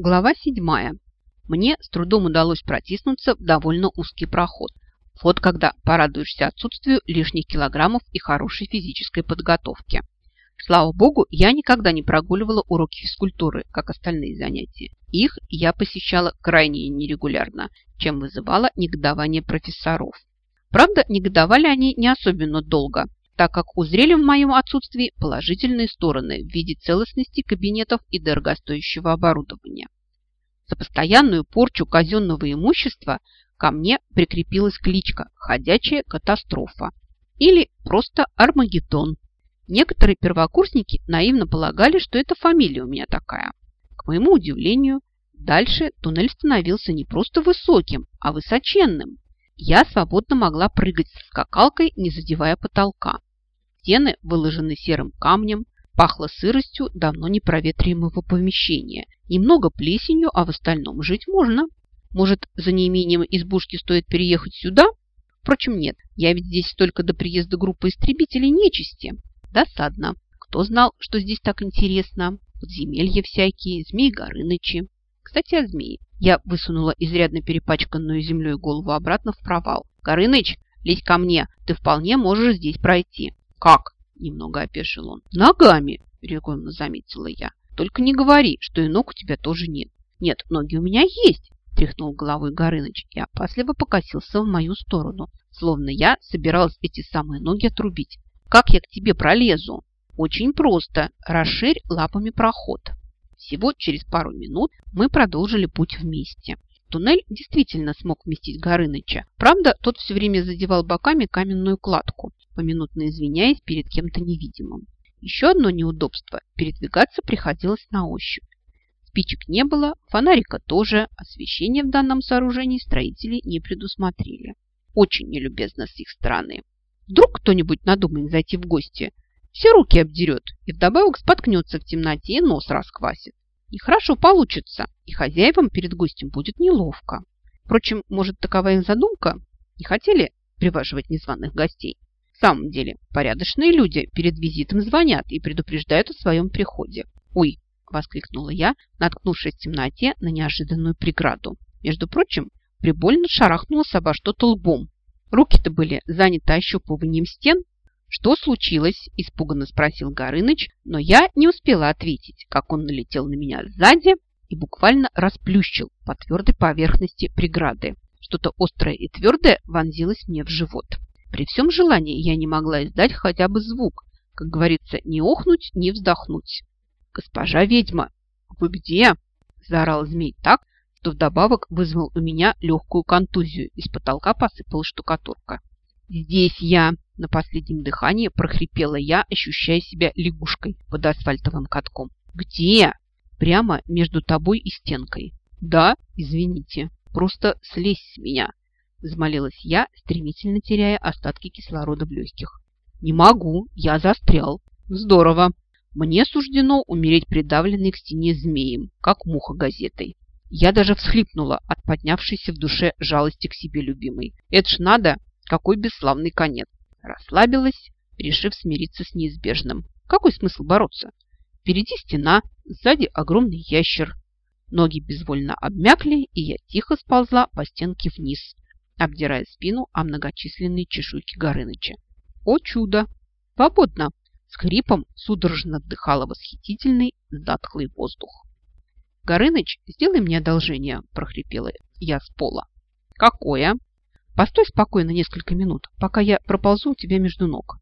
Глава седьмая. Мне с трудом удалось протиснуться в довольно узкий проход. Вот когда порадуешься отсутствию лишних килограммов и хорошей физической подготовки. Слава богу, я никогда не прогуливала уроки физкультуры, как остальные занятия. Их я посещала крайне нерегулярно, чем вызывала негодование профессоров. Правда, негодовали они не особенно долго, так как узрели в моем отсутствии положительные стороны в виде целостности кабинетов и дорогостоящего оборудования. За постоянную порчу казенного имущества ко мне прикрепилась кличка «Ходячая катастрофа» или просто «Армагеддон». Некоторые первокурсники наивно полагали, что это фамилия у меня такая. К моему удивлению, дальше туннель становился не просто высоким, а высоченным. Я свободно могла прыгать со скакалкой, не задевая потолка. Стены выложены серым камнем, пахло сыростью давно непроветриваемого помещения. Немного плесенью, а в остальном жить можно. Может, за неимением избушки стоит переехать сюда? Впрочем, нет, я ведь здесь только до приезда группы истребителей нечисти. Досадно. Кто знал, что здесь так интересно? Подземелья всякие, змеи Горынычи. Кстати, о змеи. Я высунула изрядно перепачканную землей голову обратно в провал. Горыныч, лезь ко мне, ты вполне можешь здесь пройти. «Как?» – немного опешил он. «Ногами!» – регулярно заметила я. «Только не говори, что и ног у тебя тоже нет». «Нет, ноги у меня есть!» – тряхнул головой Горыныч и опасливо покосился в мою сторону, словно я собиралась эти самые ноги отрубить. «Как я к тебе пролезу?» «Очень просто. Расширь лапами проход». Всего через пару минут мы продолжили путь вместе. Туннель действительно смог вместить Горыныча. Правда, тот все время задевал боками каменную кладку, поминутно извиняясь перед кем-то невидимым. Еще одно неудобство – передвигаться приходилось на ощупь. Спичек не было, фонарика тоже, освещение в данном сооружении строители не предусмотрели. Очень нелюбезно с их стороны. Вдруг кто-нибудь надумает зайти в гости, все руки обдерет и вдобавок споткнется в темноте и нос расквасит. Нехорошо получится, и хозяевам перед гостем будет неловко. Впрочем, может, такова их задумка? Не хотели приваживать незваных гостей? В самом деле, порядочные люди перед визитом звонят и предупреждают о своем приходе. «Ой!» – воскликнула я, наткнувшись в темноте на неожиданную преграду. Между прочим, прибольно шарахнулась обо что-то лбом. Руки-то были заняты ощупыванием стен, «Что случилось?» – испуганно спросил Горыныч, но я не успела ответить, как он налетел на меня сзади и буквально расплющил по твердой поверхности преграды. Что-то острое и твердое вонзилось мне в живот. При всем желании я не могла издать хотя бы звук, как говорится, не охнуть, не вздохнуть. «Госпожа ведьма, вы где?» – заорал змей так, что вдобавок вызвал у меня легкую контузию. Из потолка посыпалась штукатурка. «Здесь я!» – на последнем дыхании прохрипела я, ощущая себя лягушкой под асфальтовым катком. «Где?» «Прямо между тобой и стенкой». «Да, извините, просто слезь с меня!» – взмолилась я, стремительно теряя остатки кислорода в легких. «Не могу, я застрял». «Здорово! Мне суждено умереть придавленной к стене змеем, как муха газетой». Я даже всхлипнула от поднявшейся в душе жалости к себе любимой. Это ж надо какой бесславный конец. Расслабилась, решив смириться с неизбежным. Какой смысл бороться? Впереди стена, сзади огромный ящер. Ноги безвольно обмякли, и я тихо сползла по стенке вниз, обдирая спину о многочисленные чешуйки Горыныча. О чудо! Свободно! С хрипом судорожно вдыхала восхитительный затхлый воздух. «Горыныч, сделай мне одолжение!» – прохрипела я с пола. «Какое?» Постой спокойно несколько минут, пока я проползу у тебя между ног.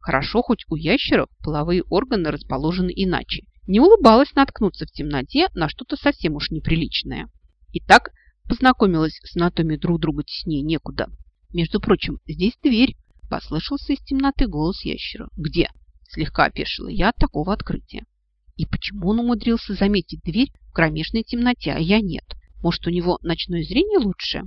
Хорошо, хоть у ящеров половые органы расположены иначе. Не улыбалась наткнуться в темноте на что-то совсем уж неприличное. И так познакомилась с анатомией друг друга теснее некуда. Между прочим, здесь дверь. Послышался из темноты голос ящера. Где? Слегка опешила я от такого открытия. И почему он умудрился заметить дверь в кромешной темноте, а я нет? Может, у него ночное зрение лучше?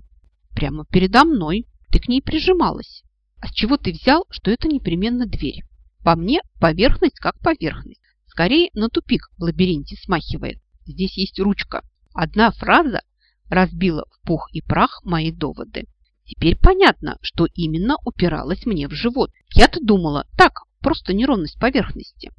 прямо передо мной. Ты к ней прижималась. А с чего ты взял, что это непременно дверь? По мне поверхность как поверхность. Скорее на тупик в лабиринте смахивает. Здесь есть ручка. Одна фраза разбила в пух и прах мои доводы. Теперь понятно, что именно упиралось мне в живот. Я-то думала, так, просто неровность поверхности.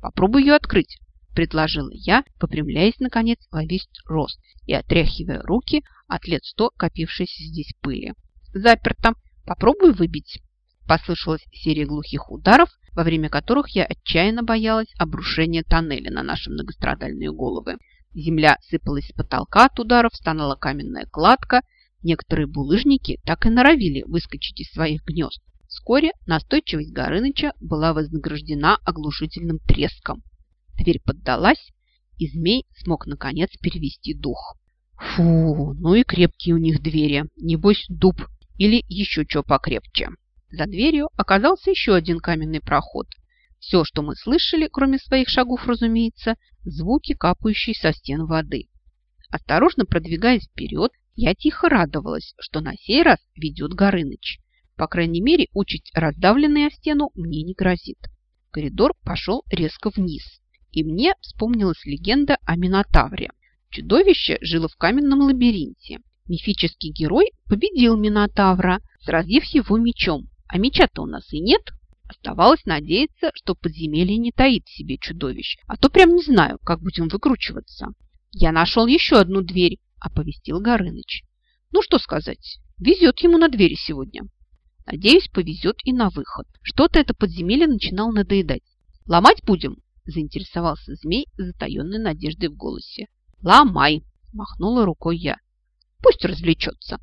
Попробуй ее открыть. предложила я, попрямляясь, наконец, во весь рост и отряхивая руки от лет сто копившейся здесь пыли. «Заперто. Попробуй выбить». Послышалась серия глухих ударов, во время которых я отчаянно боялась обрушения тоннеля на наши многострадальные головы. Земля сыпалась с потолка от ударов, стонала каменная кладка. Некоторые булыжники так и норовили выскочить из своих гнезд. Вскоре настойчивость Горыныча была вознаграждена оглушительным треском. Дверь поддалась, и змей смог, наконец, перевести дух. Фу, ну и крепкие у них двери. Небось, дуб или еще что покрепче. За дверью оказался еще один каменный проход. Все, что мы слышали, кроме своих шагов, разумеется, звуки, капающие со стен воды. Осторожно продвигаясь вперед, я тихо радовалась, что на сей раз ведет Горыныч. По крайней мере, участь раздавленная в стену мне не грозит. Коридор пошел резко вниз, и мне вспомнилась легенда о Минотавре. Чудовище жило в каменном лабиринте. Мифический герой победил Минотавра, сразив его мечом, а меча-то у нас и нет. Оставалось надеяться, что подземелье не таит в себе чудовищ, а то прям не знаю, как будем выкручиваться. Я нашел еще одну дверь, оповестил Горыныч. Ну что сказать, везет ему на двери сегодня. Надеюсь, повезет и на выход. Что-то это подземелье начинало надоедать. Ломать будем? Заинтересовался змей с затаенной надеждой в голосе. Ломай, махнула рукой я. Пусть развлечется.